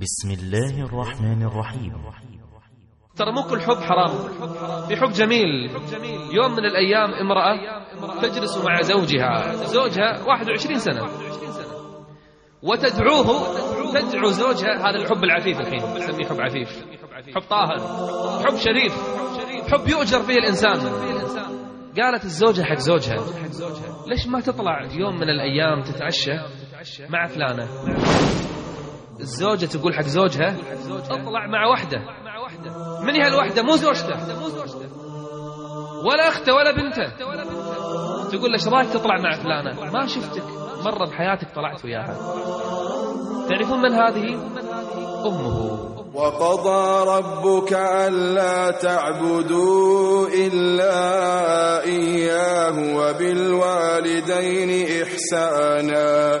بسم الله الرحمن الرحيم. ترى مو كل حب حرام. في حب جميل. يوم من الأيام امرأة تجلس مع زوجها زوجها 21 سنة. وتدعوه تدعو زوجها هذا الحب العفيف الحين نسميه حب عفيف. حب طاهر حب شريف حب يؤجر فيه الإنسان. قالت الزوجة حق زوجها ليش ما تطلع يوم من الأيام تتعشى مع فلانة؟ الزوجة تقول حق زوجها اطلع مع وحدة. من هي الوحدة؟ مو زوجته. ولا أخته ولا بنته. تقول إيش رايك تطلع مع فلانة؟ ما شفتك. مرة بحياتك طلعت وياها. تعرفون من هذه؟ أمه. وقضى ربك ألا تعبدوا إلا إياه وبالوالدين إحسانا.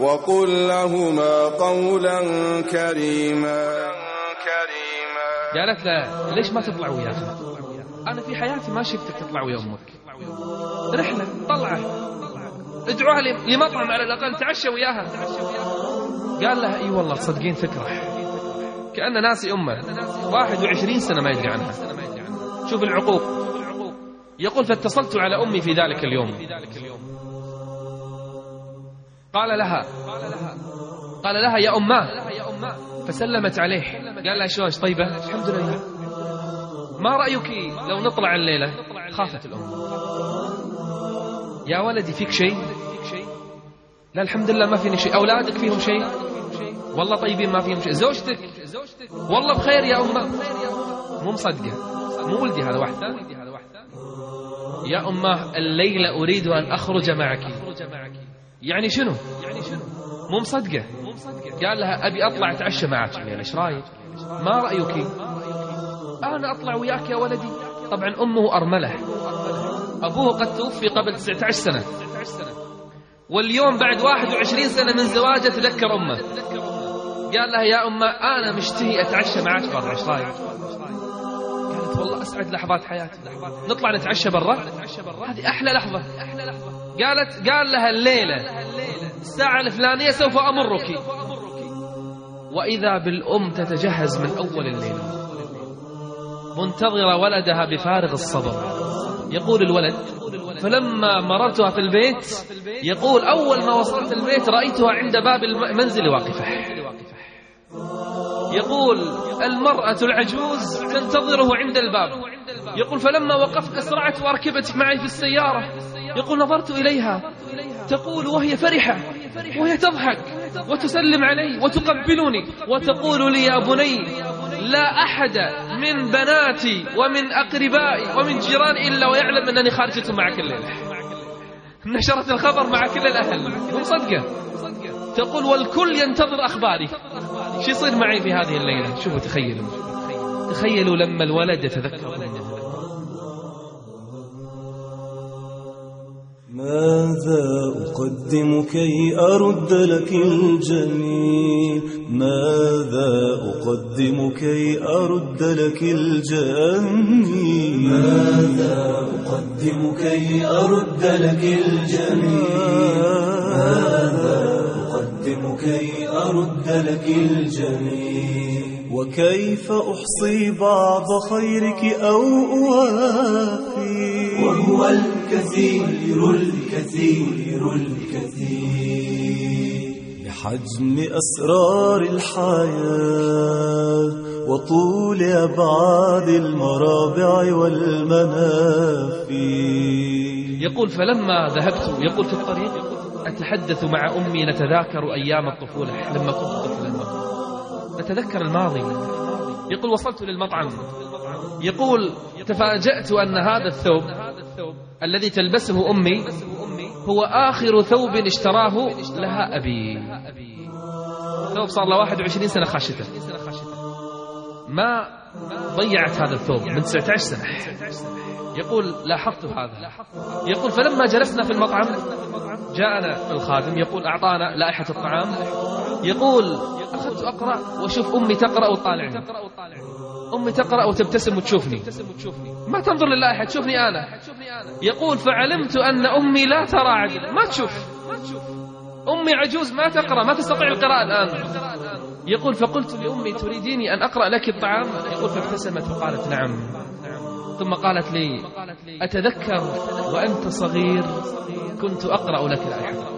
وقل لهما قولا كريما. قالت له ليش ما تطلع وياها؟ أنا في حياتي ما شفتك تطلع ويا أمك. رحلة طلعة. ادعوها لمطعم على الأقل تعشى وياها. قال لها إي والله تصدقين فكرة كأنه ناسي أمه. 21 سنة ما يدري عنها. شوف العقوق. يقول فاتصلت على أمي في ذلك اليوم. قال لها قال لها يا أماه فسلمت عليه. قال لها شلونك طيبة؟ الحمد لله. ما رأيك لو نطلع الليلة؟ خافت الأم يا ولدي فيك شيء؟ لا الحمد لله ما فيني شيء. أولادك فيهم شيء؟ والله طيبين ما فيهم شيء. زوجتك؟ والله بخير يا أمة. مو مصدقة. مو ولدي هذا واحد. يا أمة الليلة أريد أن أخرج معك. يعني شنو؟ مو مصدقة. قال لها أبي أطلع أتعشى معك. الليلة إيش رأيك؟ ما رأيك؟ أنا أطلع وياك يا ولدي. طبعا أمه أرملة. أبوه قد توفي قبل 19 سنة. واليوم بعد 21 سنة من زواجه تذكر أمه. قال لها يا أمه أنا مشتهي أتعشى معك. برا إيش رأيك؟ قالت والله أسعد لحظات حياتي. نطلع نتعشى برا؟ هذه أحلى لحظة. قالت قال لها الليلة الساعة الفلانية سوف أمرك. وإذا بالأم تتجهز من أول الليل منتظرة ولدها بفارغ الصبر. يقول الولد فلما مررتها في البيت يقول أول ما وصلت البيت رأيتها عند باب المنزل واقفة. يقول المرأة العجوز تنتظره عند الباب. يقول فلما وقفت أسرعت وأركبت معي في السيارة. يقول نظرت إليها. تقول وهي فرحة وهي تضحك وتسلم علي وتقبلني وتقول لي يا بني لا أحد من بناتي ومن أقربائي ومن جيراني إلا ويعلم أنني خارجة معك الليلة نشرت الخبر مع كل الأهل. ومصدقة تقول والكل ينتظر أخباري. شو يصير معي في هذه الليلة؟ شوفوا تخيلوا. تخيلوا لما الولد يتذكر. ماذا أقدم كي أرد لك الجميل؟ ماذا أقدم كي أرد لك الجميل؟ ماذا أقدم كي أرد لك الجميل؟ ماذا أقدم كي أرد لك الجميل؟ وكيف أحصي بعض خيرك أو أوافي؟ وهو الكثير الكثير الكثير. بحجم أسرار الحياة وطول أبعاد المرابع والمنافي يقول فلما ذهبت يقول في الطريق أتحدث مع أمي نتذاكر أيام الطفولة. لما كنت طفلا. نتذكر الماضي. يقول وصلت للمطعم. يقول تفاجأت أن هذا الثوب الذي تلبسه أمي هو آخر ثوب اشتراه لها أبي. ثوب صار له 21 سنة خاشتة. ما ضيعت هذا الثوب من 19 سنة. يقول لاحظت هذا. يقول فلما جلسنا في المطعم جاءنا الخادم يقول أعطانا لائحة الطعام. يقول أخذت أقرأ وأشوف أمي تقرأ وتطالعني. أمي تقرأ وتبتسم وتشوفني. ما تنظر للائحة تشوفني أنا. يقول فعلمت أن أمي لا ترى عدل ما تشوف. أمي عجوز ما تقرأ ما تستطيع القراءة الآن. يقول فقلت لأمي تريديني أن أقرأ لك الطعام؟ يقول فابتسمت وقالت نعم. ثم قالت لي أتذكر وأنت صغير كنت أقرأ لك الطعام.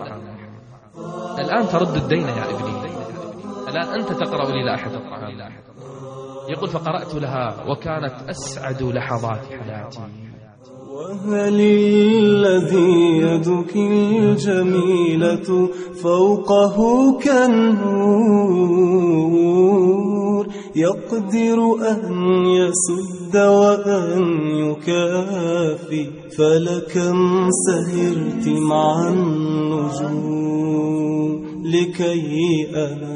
الآن ترد الدين يا ابني. الآن أنت تقرأ لي لائحة الطعام. يقول فقرأت لها وكانت أسعد لحظات حياتي. وهل الذي يدك الجميلة فوقه كالنور؟ يقدر أن يسد وأن يكافي فلكم سهرت مع النجوم لكي أنام.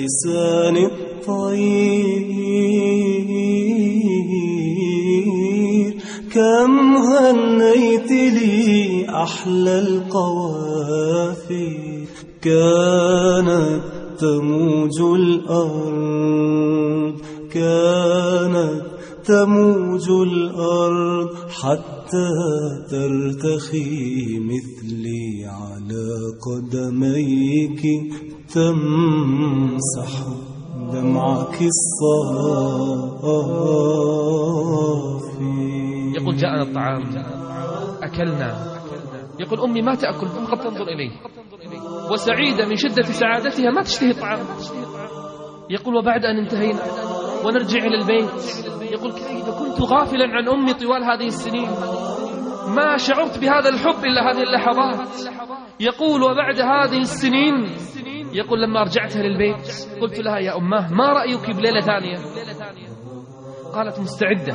لسان الطير كم هنيت لي أحلى القوافي كانت تموج الأرض. كانت تموج الأرض حتى ترتخي مثلي على قدميك. تمسح دمعك الصافي. يقول جاءنا الطعام. أكلنا. يقول أمي ما تأكل فقط تنظر إليه. وسعيدة من شدة سعادتها ما تشتهي الطعام. يقول وبعد أن انتهينا ونرجع إلى البيت. يقول كيف كنت غافلا عن أمي طوال هذه السنين ما شعرت بهذا الحب إلا هذه اللحظات. يقول وبعد هذه السنين يقول لما رجعتها للبيت قلت لها يا أماه ما رأيك بليلة ثانية؟ قالت مستعدة.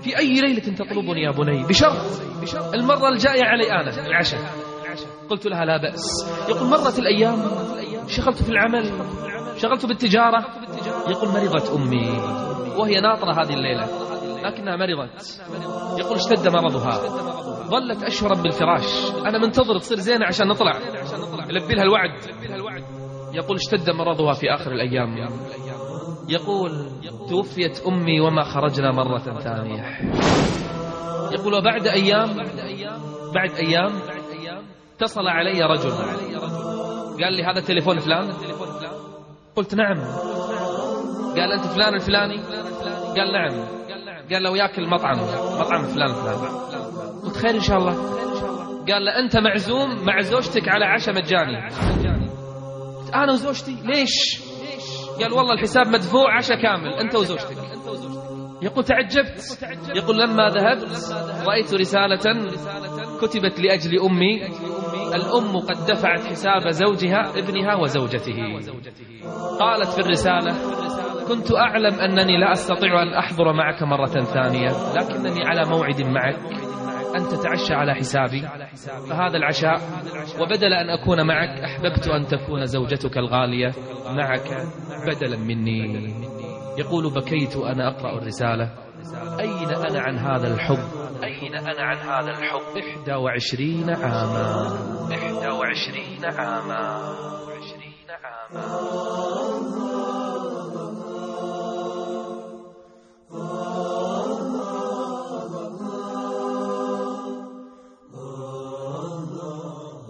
في أي ليلة تطلبني يا بني؟ بشرط المرة الجاية علي أنا العشاء. قلت لها لا بأس. يقول مرت الأيام شغلت في العمل شغلت بالتجارة يقول مرضت أمي وهي ناطرة هذه الليلة لكنها مرضت. يقول اشتد مرضها. ظلت أشهرا بالفراش. أنا منتظر تصير زينة عشان نطلع. يلبي لها الوعد. يقول اشتد مرضها في آخر الأيام. يقول توفيت أمي وما خرجنا مرة ثانية. يقول وبعد أيام بعد أيام اتصل علي رجل. قال لي هذا تليفون فلان؟ قلت نعم. قال أنت فلان الفلاني؟ قال نعم. قال له وياك المطعم مطعم فلان فلان. قلت خير إن شاء الله؟ قال له أنت معزوم مع زوجتك على عشاء مجاني. قلت أنا وزوجتي؟ ليش؟ قال والله الحساب مدفوع عشاء كامل أنت وزوجتك. يقول تعجبت. يقول لما ذهبت رأيت رسالة كتبت لأجل أمي. الأم قد دفعت حساب زوجها ابنها وزوجته. قالت في الرسالة كنت أعلم أنني لا أستطيع أن أحضر معك مرة ثانية لكنني على موعد معك. أن تتعشى على حسابي. فهذا العشاء وبدل أن أكون معك أحببت أن تكون زوجتك الغالية معك بدلا مني. يقول بكيت أنا أقرأ الرسالة. أين أنا عن هذا الحب؟ أين أنا عن هذا الحب؟ إحدى وعشرين عاما. إحدى وعشرين عاما. وعشرين عاما.